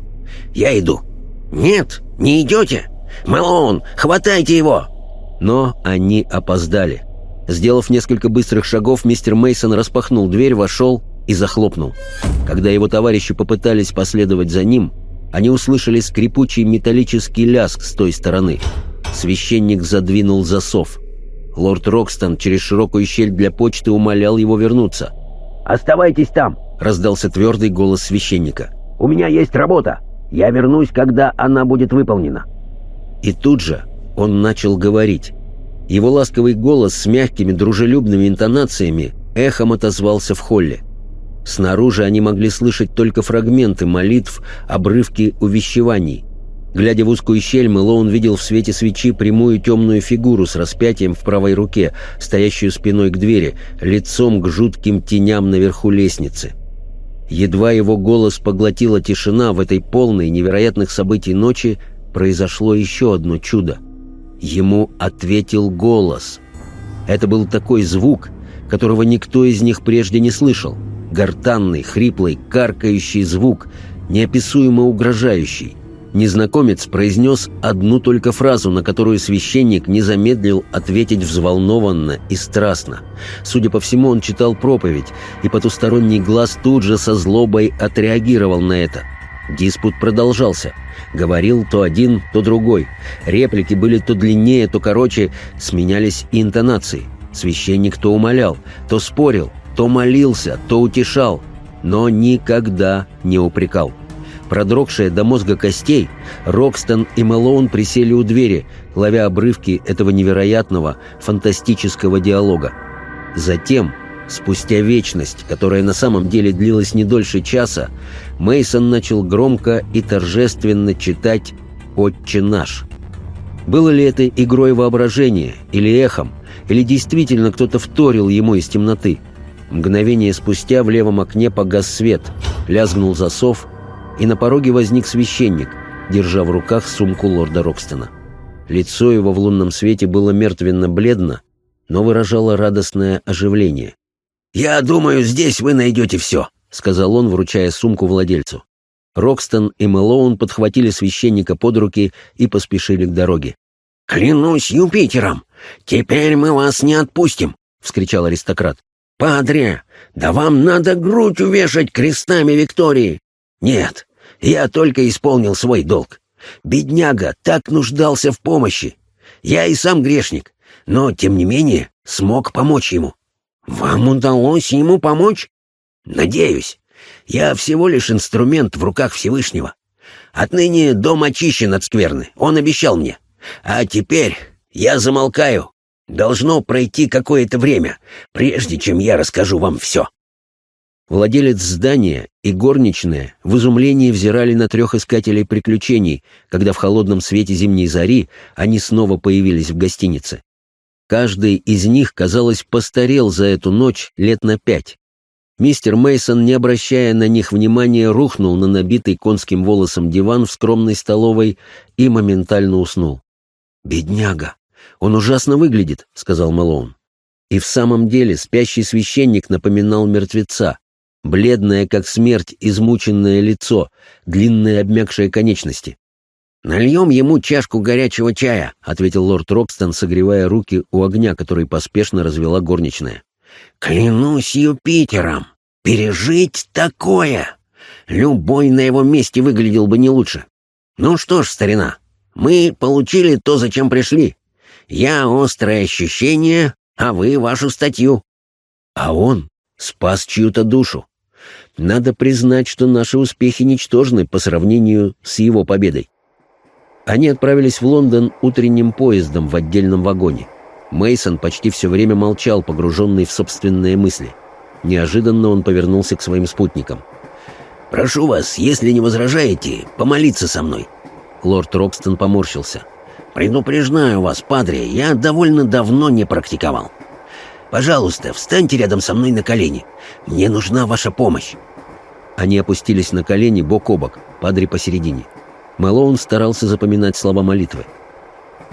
Я иду. Нет, не идете? Мэлоун, хватайте его!» Но они опоздали. Сделав несколько быстрых шагов, мистер Мейсон распахнул дверь, вошел и захлопнул. Когда его товарищи попытались последовать за ним, они услышали скрипучий металлический ляск с той стороны. Священник задвинул засов. Лорд Рокстон через широкую щель для почты умолял его вернуться. «Оставайтесь там!» — раздался твердый голос священника. «У меня есть работа. Я вернусь, когда она будет выполнена». И тут же он начал говорить. Его ласковый голос с мягкими дружелюбными интонациями эхом отозвался в холле. Снаружи они могли слышать только фрагменты молитв, обрывки увещеваний. Глядя в узкую щель, Мэлоун видел в свете свечи прямую темную фигуру с распятием в правой руке, стоящую спиной к двери, лицом к жутким теням наверху лестницы. Едва его голос поглотила тишина в этой полной невероятных событий ночи, произошло еще одно чудо. Ему ответил голос. Это был такой звук, которого никто из них прежде не слышал. Гортанный, хриплый, каркающий звук, неописуемо угрожающий. Незнакомец произнес одну только фразу, на которую священник не замедлил ответить взволнованно и страстно. Судя по всему, он читал проповедь, и потусторонний глаз тут же со злобой отреагировал на это. Диспут продолжался. Говорил то один, то другой. Реплики были то длиннее, то короче, сменялись интонации. Священник то умолял, то спорил, то молился, то утешал, но никогда не упрекал. Продрогшие до мозга костей, Рокстон и Мэлоун присели у двери, ловя обрывки этого невероятного, фантастического диалога. Затем, спустя вечность, которая на самом деле длилась не дольше часа, Мейсон начал громко и торжественно читать «Отче наш». Было ли это игрой воображения или эхом, или действительно кто-то вторил ему из темноты? Мгновение спустя в левом окне погас свет, лязгнул засов — и на пороге возник священник, держа в руках сумку лорда Рокстона. Лицо его в лунном свете было мертвенно-бледно, но выражало радостное оживление. «Я думаю, здесь вы найдете все», — сказал он, вручая сумку владельцу. Рокстон и Мэлоун подхватили священника под руки и поспешили к дороге. «Клянусь Юпитером, теперь мы вас не отпустим!» — вскричал аристократ. «Падре, да вам надо грудь увешать крестами Виктории! Нет, я только исполнил свой долг. Бедняга так нуждался в помощи. Я и сам грешник, но, тем не менее, смог помочь ему. Вам удалось ему помочь? Надеюсь. Я всего лишь инструмент в руках Всевышнего. Отныне дом очищен от скверны, он обещал мне. А теперь я замолкаю. Должно пройти какое-то время, прежде чем я расскажу вам все. Владелец здания и горничная в изумлении взирали на трех искателей приключений, когда в холодном свете зимней зари они снова появились в гостинице. Каждый из них, казалось, постарел за эту ночь лет на пять. Мистер Мейсон, не обращая на них внимания, рухнул на набитый конским волосом диван в скромной столовой и моментально уснул. «Бедняга! Он ужасно выглядит», — сказал Мэлоун. И в самом деле спящий священник напоминал мертвеца, бледное, как смерть, измученное лицо, длинные обмякшие конечности. «Нальем ему чашку горячего чая», — ответил лорд Рокстон, согревая руки у огня, который поспешно развела горничная. «Клянусь Юпитером, пережить такое! Любой на его месте выглядел бы не лучше. Ну что ж, старина, мы получили то, зачем пришли. Я острое ощущение, а вы вашу статью». А он спас чью-то душу. Надо признать, что наши успехи ничтожны по сравнению с его победой. Они отправились в Лондон утренним поездом в отдельном вагоне. Мейсон почти все время молчал, погруженный в собственные мысли. Неожиданно он повернулся к своим спутникам. «Прошу вас, если не возражаете, помолиться со мной». Лорд Рокстон поморщился. «Предупреждаю вас, падре, я довольно давно не практиковал. Пожалуйста, встаньте рядом со мной на колени. Мне нужна ваша помощь». Они опустились на колени бок о бок, падре посередине. Мэлоун старался запоминать слова молитвы.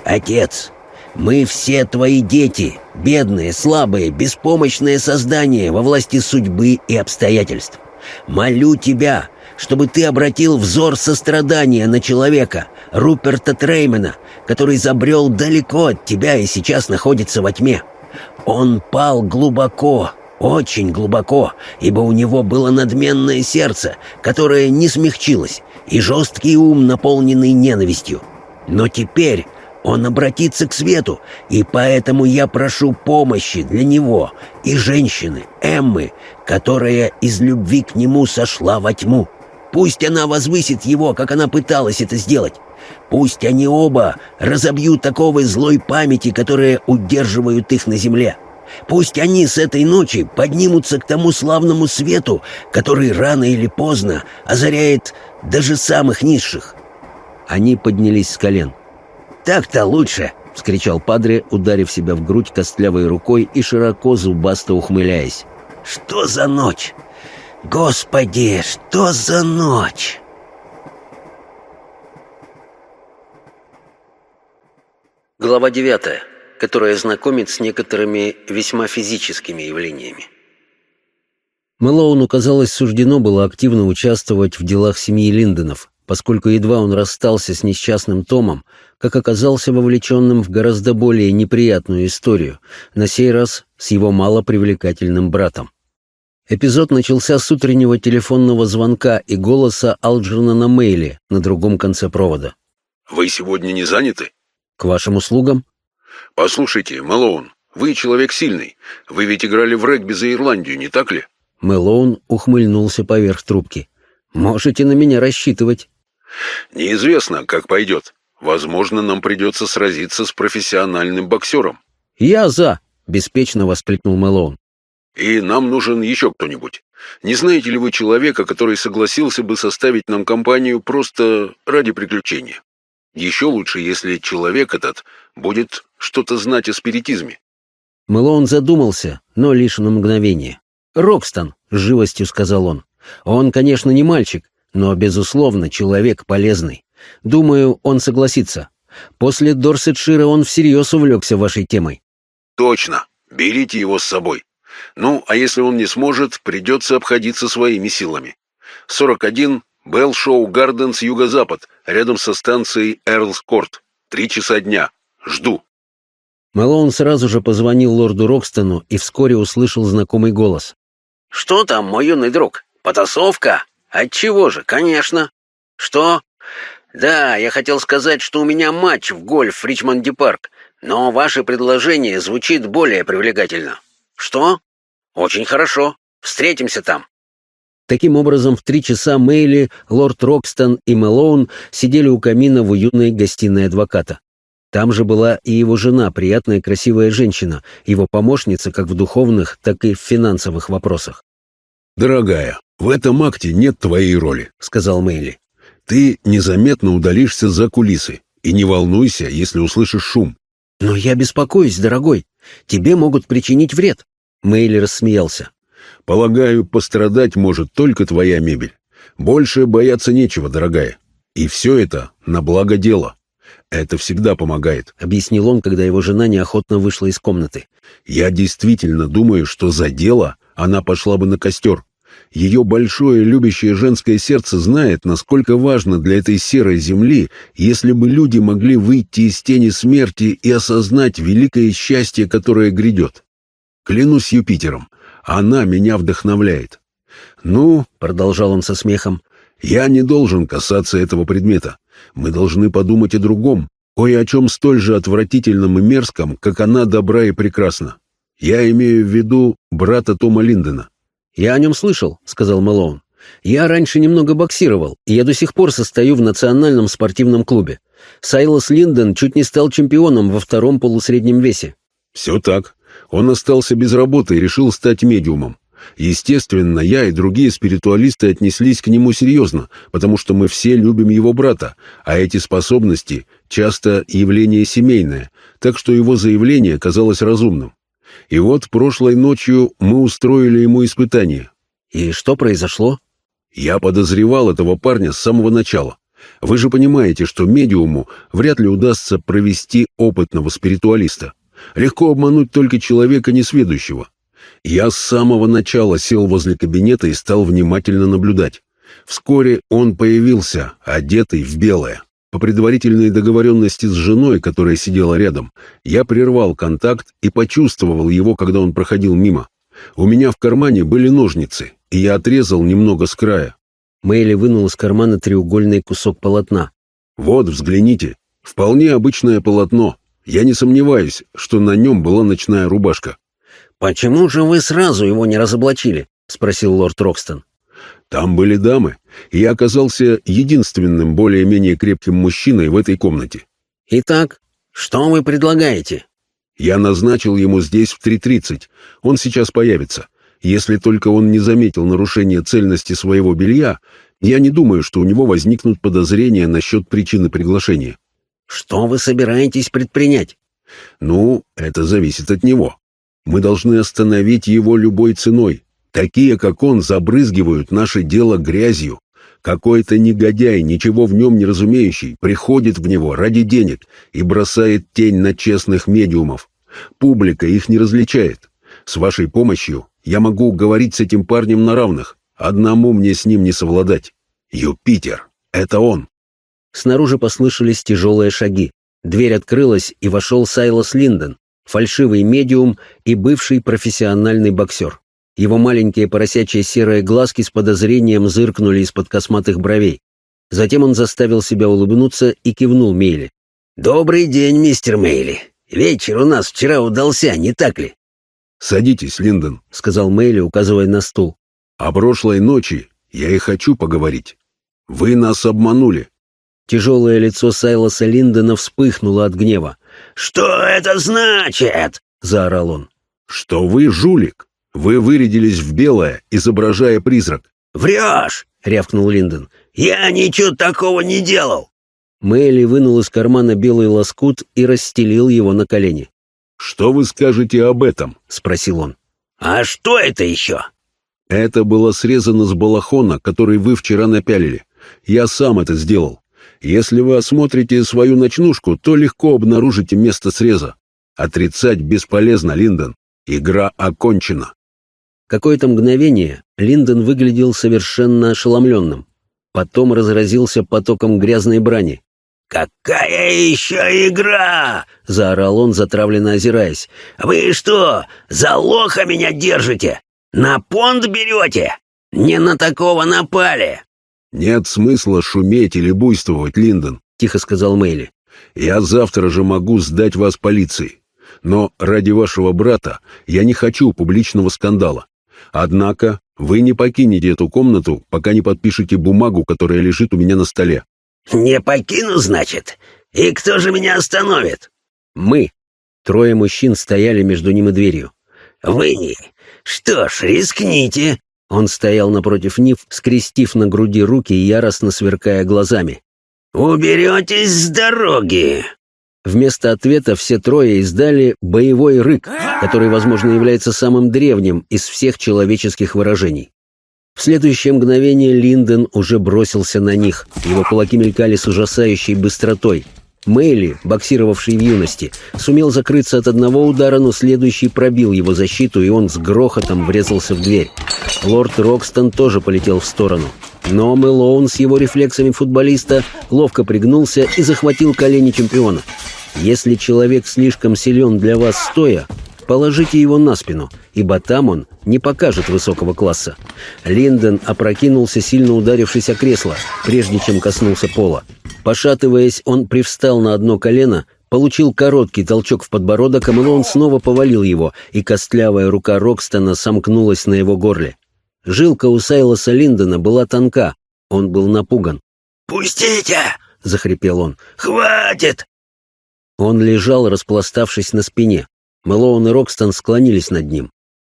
«Отец, мы все твои дети, бедные, слабые, беспомощные создания во власти судьбы и обстоятельств. Молю тебя, чтобы ты обратил взор сострадания на человека, Руперта Треймена, который забрел далеко от тебя и сейчас находится во тьме. Он пал глубоко, очень глубоко, ибо у него было надменное сердце, которое не смягчилось, и жесткий ум, наполненный ненавистью. Но теперь он обратится к свету, и поэтому я прошу помощи для него и женщины, Эммы, которая из любви к нему сошла во тьму. Пусть она возвысит его, как она пыталась это сделать. Пусть они оба разобьют такого злой памяти, которая удерживают их на земле. Пусть они с этой ночи поднимутся к тому славному свету, который рано или поздно озаряет даже самых низших. Они поднялись с колен. «Так-то лучше!» — вскричал Падре, ударив себя в грудь костлявой рукой и широко зубасто ухмыляясь. «Что за ночь? Господи, что за ночь?» Глава девятая, которая знакомит с некоторыми весьма физическими явлениями. Мэлоуну, казалось, суждено было активно участвовать в делах семьи Линденов, поскольку едва он расстался с несчастным Томом, как оказался вовлеченным в гораздо более неприятную историю, на сей раз с его малопривлекательным братом. Эпизод начался с утреннего телефонного звонка и голоса Алджерна Мейли на другом конце провода. «Вы сегодня не заняты?» «К вашим услугам?» «Послушайте, Мэлоун, вы человек сильный. Вы ведь играли в регби за Ирландию, не так ли?» Мэлоун ухмыльнулся поверх трубки. «Можете на меня рассчитывать». «Неизвестно, как пойдет. Возможно, нам придется сразиться с профессиональным боксером». «Я за!» — беспечно воскликнул Мэлоун. «И нам нужен еще кто-нибудь. Не знаете ли вы человека, который согласился бы составить нам компанию просто ради приключения? Еще лучше, если человек этот будет что-то знать о спиритизме». Мэлоун задумался, но лишь на мгновение. «Рокстон», — живостью сказал он. «Он, конечно, не мальчик, но, безусловно, человек полезный. Думаю, он согласится. После Дорсетшира он всерьез увлекся вашей темой». «Точно. Берите его с собой. Ну, а если он не сможет, придется обходиться своими силами. 41 Белл-Шоу Гарденс, юго-запад, рядом со станцией Эрлс-Корт. Три часа дня. Жду». Мэлоун сразу же позвонил лорду Рокстону и вскоре услышал знакомый голос. «Что там, мой юный друг? Потасовка? Отчего же, конечно. Что? Да, я хотел сказать, что у меня матч в гольф в Ричмонде Парк, но ваше предложение звучит более привлекательно. Что? Очень хорошо. Встретимся там. Таким образом, в три часа Мейли, лорд Рокстон и Мэлоун сидели у камина в уютной гостиной адвоката. Там же была и его жена, приятная красивая женщина, его помощница как в духовных, так и в финансовых вопросах. «Дорогая, в этом акте нет твоей роли», — сказал Мэйли. «Ты незаметно удалишься за кулисы, и не волнуйся, если услышишь шум». «Но я беспокоюсь, дорогой. Тебе могут причинить вред». Мэйли рассмеялся. «Полагаю, пострадать может только твоя мебель. Больше бояться нечего, дорогая. И все это на благо дела. Это всегда помогает», — объяснил он, когда его жена неохотно вышла из комнаты. «Я действительно думаю, что за дело она пошла бы на костер. Ее большое любящее женское сердце знает, насколько важно для этой серой земли, если бы люди могли выйти из тени смерти и осознать великое счастье, которое грядет. Клянусь Юпитером, она меня вдохновляет. «Ну», — продолжал он со смехом, — «я не должен касаться этого предмета. Мы должны подумать о другом, кое о чем столь же отвратительном и мерзком, как она добра и прекрасна. Я имею в виду брата Тома Линдена. «Я о нем слышал», — сказал Мэлоун. «Я раньше немного боксировал, и я до сих пор состою в национальном спортивном клубе. Сайлос Линден чуть не стал чемпионом во втором полусреднем весе». «Все так. Он остался без работы и решил стать медиумом. Естественно, я и другие спиритуалисты отнеслись к нему серьезно, потому что мы все любим его брата, а эти способности часто явление семейное, так что его заявление казалось разумным. И вот прошлой ночью мы устроили ему испытание. И что произошло? Я подозревал этого парня с самого начала. Вы же понимаете, что медиуму вряд ли удастся провести опытного спиритуалиста. Легко обмануть только человека несведущего. Я с самого начала сел возле кабинета и стал внимательно наблюдать. Вскоре он появился, одетый в белое. По предварительной договоренности с женой, которая сидела рядом, я прервал контакт и почувствовал его, когда он проходил мимо. У меня в кармане были ножницы, и я отрезал немного с края. Мэйли вынул из кармана треугольный кусок полотна. «Вот, взгляните. Вполне обычное полотно. Я не сомневаюсь, что на нем была ночная рубашка». «Почему же вы сразу его не разоблачили?» — спросил лорд Рокстон. Там были дамы, и я оказался единственным более-менее крепким мужчиной в этой комнате. Итак, что вы предлагаете? Я назначил ему здесь в 3.30. Он сейчас появится. Если только он не заметил нарушения цельности своего белья, я не думаю, что у него возникнут подозрения насчет причины приглашения. Что вы собираетесь предпринять? Ну, это зависит от него. Мы должны остановить его любой ценой. Такие, как он, забрызгивают наше дело грязью. Какой-то негодяй, ничего в нем не разумеющий, приходит в него ради денег и бросает тень на честных медиумов. Публика их не различает. С вашей помощью я могу говорить с этим парнем на равных. Одному мне с ним не совладать. Юпитер, это он. Снаружи послышались тяжелые шаги. Дверь открылась, и вошел Сайлос Линдон, фальшивый медиум и бывший профессиональный боксер. Его маленькие поросячьи серые глазки с подозрением зыркнули из-под косматых бровей. Затем он заставил себя улыбнуться и кивнул Мейли. «Добрый день, мистер Мейли. Вечер у нас вчера удался, не так ли?» «Садитесь, Линдон», — сказал Мейли, указывая на стул. «О прошлой ночи я и хочу поговорить. Вы нас обманули». Тяжелое лицо Сайлоса Линдона вспыхнуло от гнева. «Что это значит?» — заорал он. «Что вы жулик. Вы вырядились в белое, изображая призрак». «Врешь!» — рявкнул Линдон. «Я ничего такого не делал!» Мэйли вынул из кармана белый лоскут и расстелил его на колени. «Что вы скажете об этом?» — спросил он. «А что это еще?» «Это было срезано с балахона, который вы вчера напялили. Я сам это сделал. Если вы осмотрите свою ночнушку, то легко обнаружите место среза. Отрицать бесполезно, Линдон. Игра окончена». Какое-то мгновение Линдон выглядел совершенно ошеломленным. Потом разразился потоком грязной брани. «Какая еще игра?» — заорал он, затравленно озираясь. «Вы что, за лоха меня держите? На понт берете? Не на такого напали!» «Нет смысла шуметь или буйствовать, Линдон», — тихо сказал Мэйли. «Я завтра же могу сдать вас полиции. Но ради вашего брата я не хочу публичного скандала. Однако вы не покинете эту комнату, пока не подпишете бумагу, которая лежит у меня на столе. «Не покину, значит? И кто же меня остановит?» «Мы». Трое мужчин стояли между ним и дверью. «Вы? Что ж, рискните». Он стоял напротив Нив, скрестив на груди руки и яростно сверкая глазами. «Уберетесь с дороги!» Вместо ответа все трое издали боевой рык, который, возможно, является самым древним из всех человеческих выражений. В следующее мгновение Линдон уже бросился на них. Его кулаки мелькали с ужасающей быстротой. Мэйли, боксировавший в юности, сумел закрыться от одного удара, но следующий пробил его защиту, и он с грохотом врезался в дверь. Лорд Рокстон тоже полетел в сторону. Но Мэлоун с его рефлексами футболиста ловко пригнулся и захватил колени чемпиона. Если человек слишком силен для вас стоя, Положите его на спину, ибо там он не покажет высокого класса. Линдон опрокинулся, сильно ударившись о кресло, прежде чем коснулся пола. Пошатываясь, он привстал на одно колено, получил короткий толчок в подбородок, а Мэлоун снова повалил его, и костлявая рука Рокстона сомкнулась на его горле. Жилка у Сайлоса Линдона была тонка, он был напуган. «Пустите!» — захрипел он. «Хватит!» Он лежал, распластавшись на спине. Мэлоун и Рокстон склонились над ним.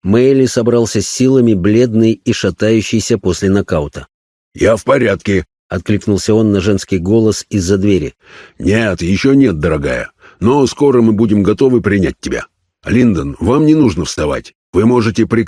Мэйли собрался с силами, бледный и шатающийся после нокаута. «Я в порядке», — откликнулся он на женский голос из-за двери. «Нет, еще нет, дорогая. Но скоро мы будем готовы принять тебя. Линдон, вам не нужно вставать. Вы можете прекрасно